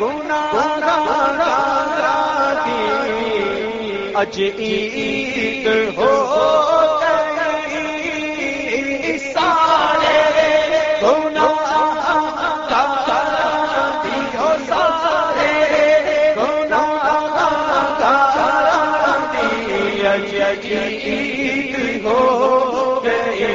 گنا ہو سارے گنا سارے عید ہو پیا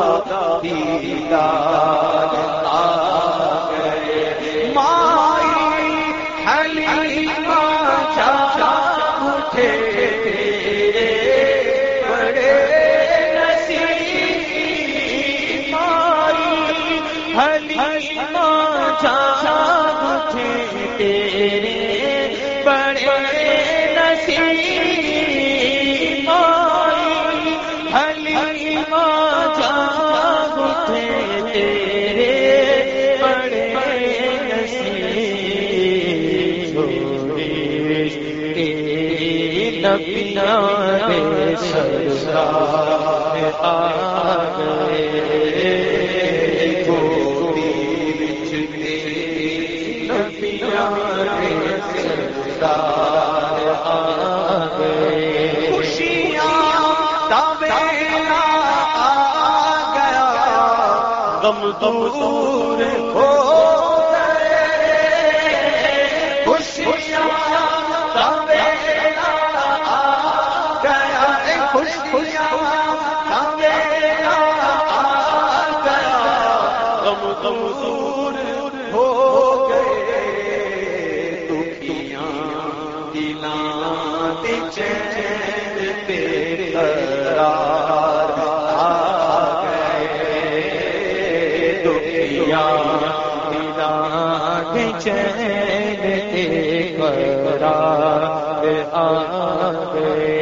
آپ نبینا سرکار آ گئے گوری بچ سرکار آ گئے خوشیاں تابیلا آ گیا غم دور ہو غم دور ہو گئے دکھیاں چین پہ قرار آ گئے۔ دکھیاں چین قرار آ گئے۔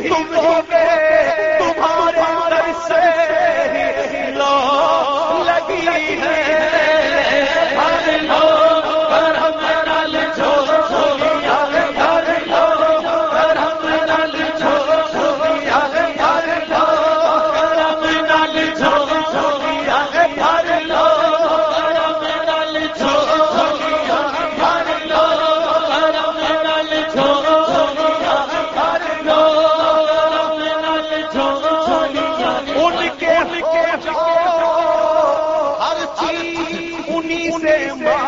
تم ہو گئے سے ماں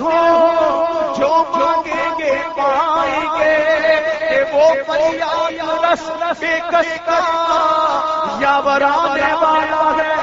ہو جو مانگیں گے پائیں گے وہ رس رس کس کا والا ہے۔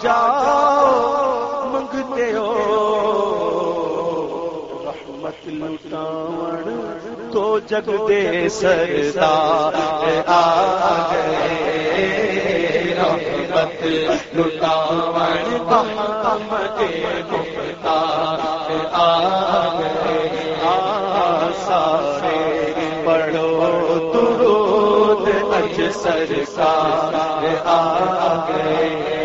جاؤ، منگتے ہو۔ رحمت لٹاون تو جگ دے سردار۔ آ گئے۔ رحمت لٹاون کم کے مختار۔ آ گئے۔ سارے پڑھو درود اج سرکار آ گئے۔